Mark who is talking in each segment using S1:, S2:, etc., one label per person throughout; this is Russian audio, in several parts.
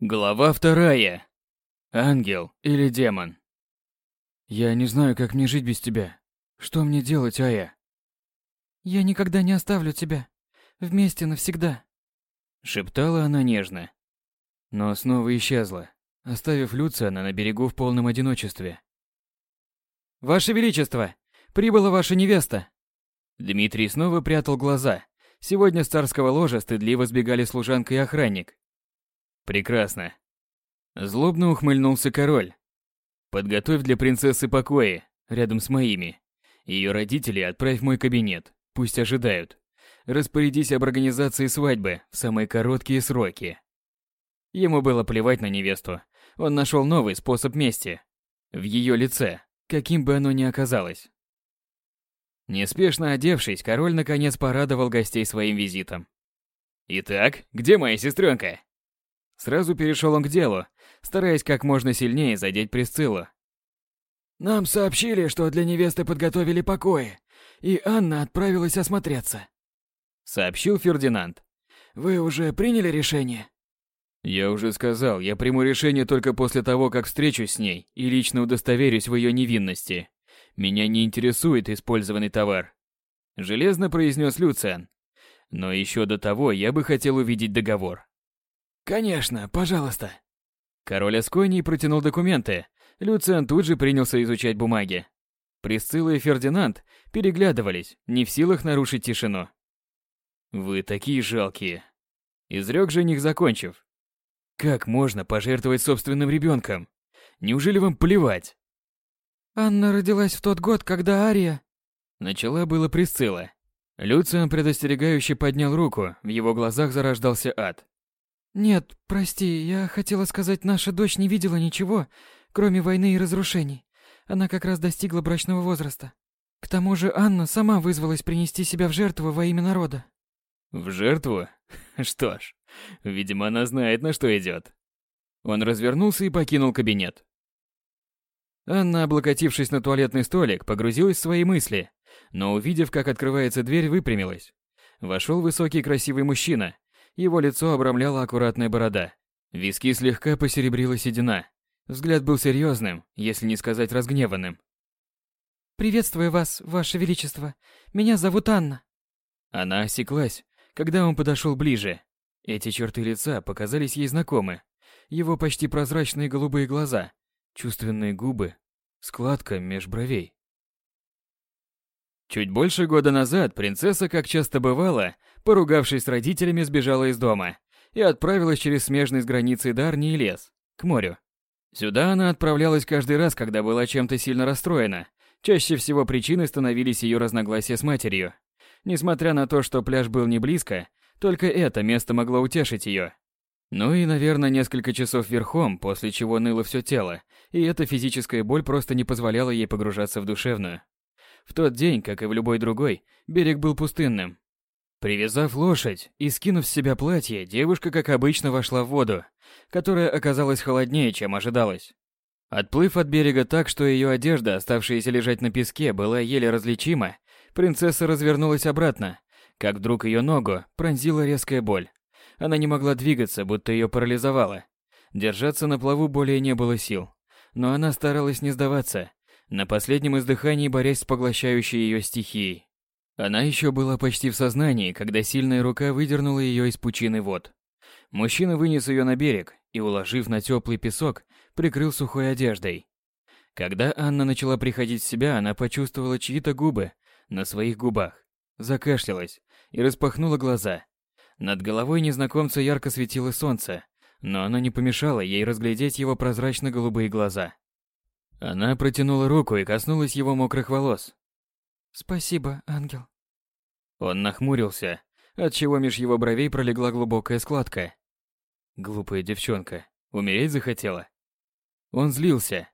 S1: Глава вторая. Ангел или демон? Я не знаю, как мне жить без тебя. Что мне делать, Ая?
S2: Я никогда не оставлю тебя. Вместе навсегда.
S1: Шептала она нежно. Но снова исчезла, оставив Люциана на берегу в полном одиночестве.
S2: Ваше Величество, прибыла ваша невеста.
S1: Дмитрий снова прятал глаза. Сегодня с царского ложа стыдливо сбегали служанка и охранник. Прекрасно. Злобно ухмыльнулся король. Подготовь для принцессы покои, рядом с моими. Ее родители отправь в мой кабинет, пусть ожидают. Распорядись об организации свадьбы в самые короткие сроки. Ему было плевать на невесту. Он нашел новый способ мести. В ее лице, каким бы оно ни оказалось. Неспешно одевшись, король наконец порадовал гостей своим визитом. «Итак, где моя сестренка?» Сразу перешел он к делу, стараясь как можно сильнее задеть Присциллу.
S3: «Нам сообщили, что для невесты подготовили покои, и Анна отправилась осмотреться», —
S1: сообщил Фердинанд.
S3: «Вы уже приняли решение?»
S1: «Я уже сказал, я приму решение только после того, как встречусь с ней и лично удостоверюсь в ее невинности. Меня не интересует использованный товар», — железно произнес Люциан. «Но еще до того я бы хотел увидеть договор».
S3: «Конечно, пожалуйста».
S1: Король Асконии протянул документы. Люциан тут же принялся изучать бумаги. Присцилла и Фердинанд переглядывались, не в силах нарушить тишину. «Вы такие жалкие», — изрек жених, закончив. «Как можно пожертвовать собственным ребенком? Неужели вам плевать?»
S2: «Анна родилась в тот год, когда Ария...»
S1: Начала было Присцилла. Люциан предостерегающе поднял руку, в его глазах зарождался ад.
S2: «Нет, прости, я хотела сказать, наша дочь не видела ничего, кроме войны и разрушений. Она как раз достигла брачного возраста. К тому же Анна сама вызвалась принести себя в жертву во имя народа».
S1: «В жертву? Что ж, видимо, она знает, на что идет». Он развернулся и покинул кабинет. Анна, облокотившись на туалетный столик, погрузилась в свои мысли, но увидев, как открывается дверь, выпрямилась. Вошел высокий красивый мужчина, его лицо обрамляла аккуратная борода. Виски слегка посеребрила седина. Взгляд был серьезным, если не сказать разгневанным.
S2: «Приветствую вас, ваше величество. Меня зовут Анна».
S1: Она осеклась, когда он подошел ближе. Эти черты лица показались ей знакомы. Его почти прозрачные голубые глаза, чувственные губы, складка меж бровей. Чуть больше года назад принцесса, как часто бывало, поругавшись с родителями, сбежала из дома и отправилась через смежный с границей Дарни и лес, к морю. Сюда она отправлялась каждый раз, когда была чем-то сильно расстроена. Чаще всего причиной становились ее разногласия с матерью. Несмотря на то, что пляж был не близко, только это место могло утешить ее. Ну и, наверное, несколько часов верхом, после чего ныло все тело, и эта физическая боль просто не позволяла ей погружаться в душевную. В тот день, как и в любой другой, берег был пустынным. Привязав лошадь и скинув с себя платье, девушка, как обычно, вошла в воду, которая оказалась холоднее, чем ожидалось. Отплыв от берега так, что ее одежда, оставшаяся лежать на песке, была еле различима, принцесса развернулась обратно, как вдруг ее ногу пронзила резкая боль. Она не могла двигаться, будто ее парализовало. Держаться на плаву более не было сил. Но она старалась не сдаваться, на последнем издыхании борясь с поглощающей ее стихией. Она еще была почти в сознании, когда сильная рука выдернула ее из пучины вод. Мужчина вынес ее на берег и, уложив на теплый песок, прикрыл сухой одеждой. Когда Анна начала приходить в себя, она почувствовала чьи-то губы на своих губах, закашлялась и распахнула глаза. Над головой незнакомца ярко светило солнце, но оно не помешало ей разглядеть его прозрачно-голубые глаза. Она протянула руку и коснулась его мокрых волос.
S2: «Спасибо, ангел».
S1: Он нахмурился, отчего меж его бровей пролегла глубокая складка. Глупая девчонка, умереть захотела. Он злился.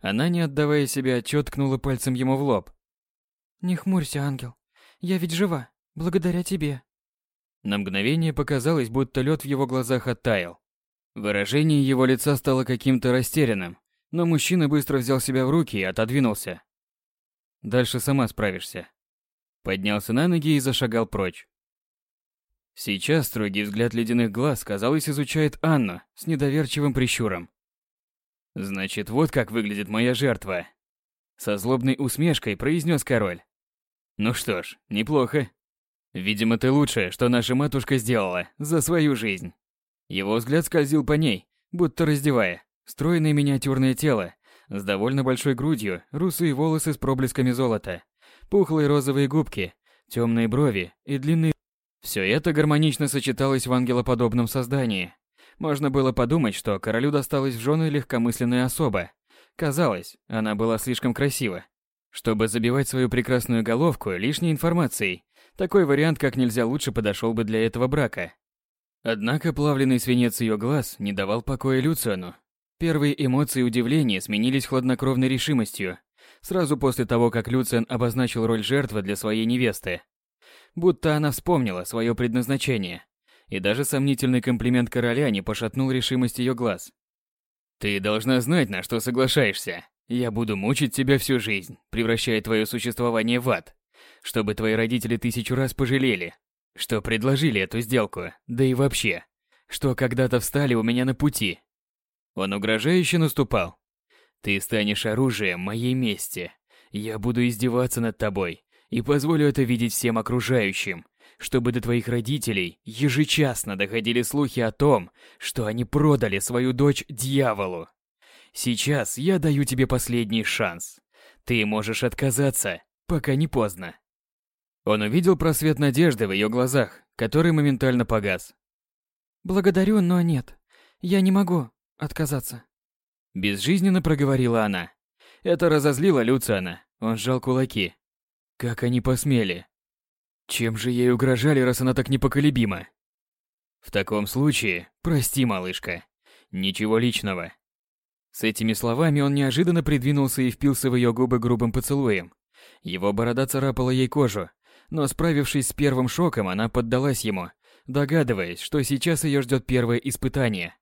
S1: Она, не отдавая себе отчет, ткнула пальцем ему в лоб.
S2: «Не хмурься, ангел. Я ведь жива, благодаря тебе».
S1: На мгновение показалось, будто лед в его глазах оттаял. Выражение его лица стало каким-то растерянным, но мужчина быстро взял себя в руки и отодвинулся. Дальше сама справишься. Поднялся на ноги и зашагал прочь. Сейчас строгий взгляд ледяных глаз, казалось, изучает Анну с недоверчивым прищуром. «Значит, вот как выглядит моя жертва», — со злобной усмешкой произнес король. «Ну что ж, неплохо. Видимо, ты лучшее, что наша матушка сделала за свою жизнь». Его взгляд скользил по ней, будто раздевая. Стройное миниатюрное тело, с довольно большой грудью, русые волосы с проблесками золота, пухлые розовые губки, темные брови и длинные... Все это гармонично сочеталось в ангелоподобном создании. Можно было подумать, что королю досталась в жены легкомысленная особа. Казалось, она была слишком красива. Чтобы забивать свою прекрасную головку лишней информацией, такой вариант как нельзя лучше подошел бы для этого брака. Однако плавленый свинец ее глаз не давал покоя Люциану. Первые эмоции удивления сменились хладнокровной решимостью, сразу после того, как Люциан обозначил роль жертвы для своей невесты. Будто она вспомнила свое предназначение, и даже сомнительный комплимент короля не пошатнул решимость ее глаз. «Ты должна знать, на что соглашаешься. Я буду мучить тебя всю жизнь, превращая твое существование в ад, чтобы твои родители тысячу раз пожалели, что предложили эту сделку, да и вообще, что когда-то встали у меня на пути, он угрожающе наступал. «Ты станешь оружием моей мести. Я буду издеваться над тобой и позволю это видеть всем окружающим, чтобы до твоих родителей ежечасно доходили слухи о том, что они продали свою дочь дьяволу. Сейчас я даю тебе последний шанс. Ты можешь отказаться, пока не поздно». Он увидел просвет надежды в ее глазах, который моментально погас.
S2: «Благодарю, но нет. Я не могу отказаться.
S1: Безжизненно проговорила она. Это разозлило Люциана. Он сжал кулаки. Как они посмели? Чем же ей угрожали, раз она так непоколебима? В таком случае, прости, малышка. Ничего личного. С этими словами он неожиданно придвинулся и впился в ее губы грубым поцелуем. Его борода царапала ей кожу, но справившись с первым шоком, она поддалась ему, догадываясь, что сейчас ее ждет первое испытание.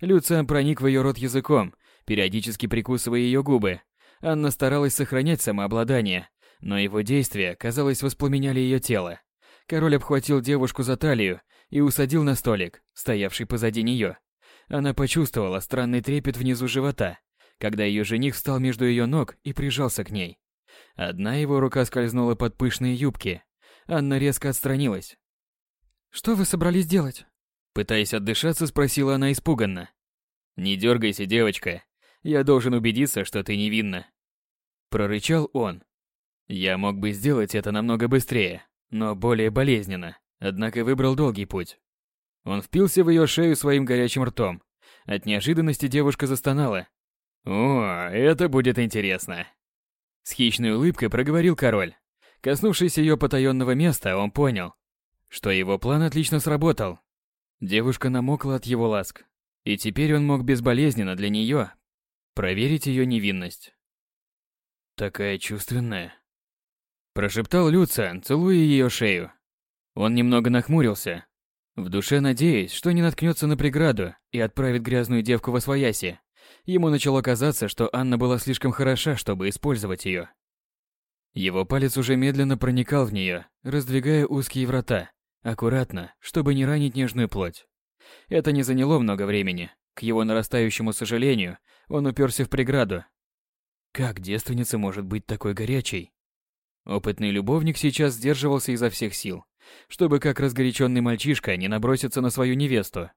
S1: Люциан проник в ее рот языком, периодически прикусывая ее губы. Анна старалась сохранять самообладание, но его действия, казалось, воспламеняли ее тело. Король обхватил девушку за талию и усадил на столик, стоявший позади нее. Она почувствовала странный трепет внизу живота, когда ее жених встал между ее ног и прижался к ней. Одна его рука скользнула под пышные юбки. Анна резко отстранилась.
S2: «Что вы собрались делать?»
S1: Пытаясь отдышаться, спросила она испуганно. «Не дергайся, девочка. Я должен убедиться, что ты невинна». Прорычал он. Я мог бы сделать это намного быстрее, но более болезненно, однако выбрал долгий путь. Он впился в ее шею своим горячим ртом. От неожиданности девушка застонала. «О, это будет интересно!» С хищной улыбкой проговорил король. Коснувшись ее потаенного места, он понял, что его план отлично сработал, Девушка намокла от его ласк, и теперь он мог безболезненно для нее проверить ее невинность. «Такая чувственная», – прошептал Люциан, целуя ее шею. Он немного нахмурился, в душе надеясь, что не наткнется на преграду и отправит грязную девку во свояси. Ему начало казаться, что Анна была слишком хороша, чтобы использовать ее. Его палец уже медленно проникал в нее, раздвигая узкие врата, Аккуратно, чтобы не ранить нежную плоть. Это не заняло много времени. К его нарастающему сожалению, он уперся в преграду. Как девственница может быть такой горячей? Опытный любовник сейчас сдерживался изо всех сил, чтобы как разгоряченный мальчишка не наброситься на свою невесту.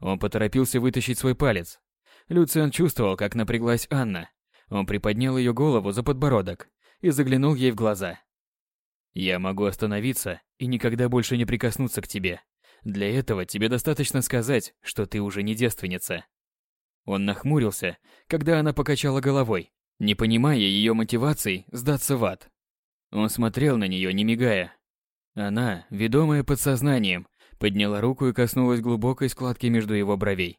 S1: Он поторопился вытащить свой палец. Люциан чувствовал, как напряглась Анна. Он приподнял ее голову за подбородок и заглянул ей в глаза. Я могу остановиться и никогда больше не прикоснуться к тебе. Для этого тебе достаточно сказать, что ты уже не девственница. Он нахмурился, когда она покачала головой, не понимая ее мотиваций сдаться в ад. Он смотрел на нее, не мигая. Она, ведомая подсознанием, подняла руку и коснулась глубокой складки между его бровей.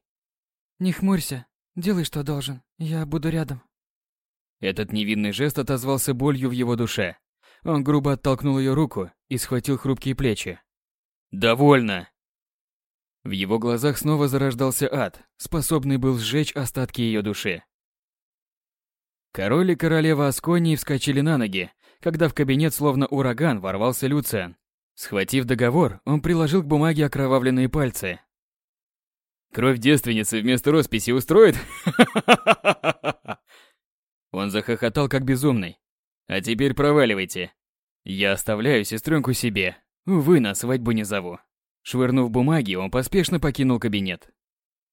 S2: «Не хмурься, делай, что должен, я буду рядом».
S1: Этот невинный жест отозвался болью в его душе. Он грубо оттолкнул ее руку и схватил хрупкие плечи. «Довольно!» В его глазах снова зарождался ад, способный был сжечь остатки ее души. Король и королева Асконии вскочили на ноги, когда в кабинет словно ураган ворвался Люциан. Схватив договор, он приложил к бумаге окровавленные пальцы. Кровь девственницы вместо росписи устроит? Он захохотал как безумный. А теперь проваливайте. Я оставляю сестренку себе. Увы, на свадьбу не зову. Швырнув бумаги, он поспешно покинул кабинет.